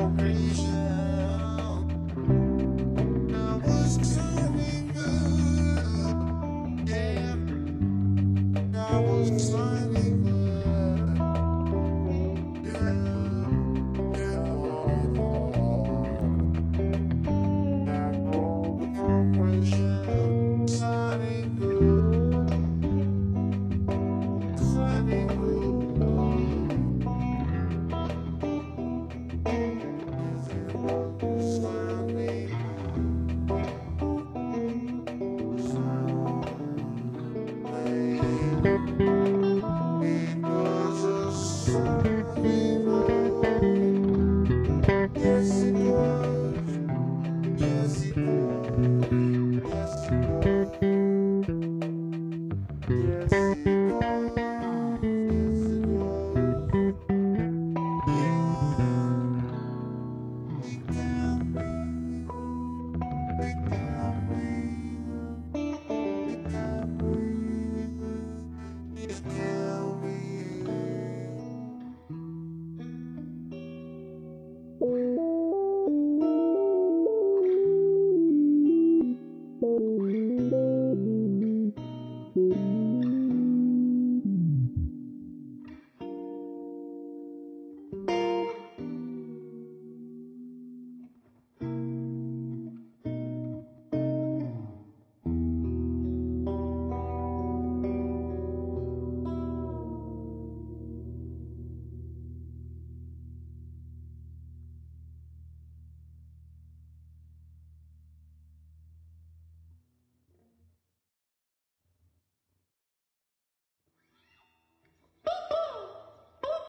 okay.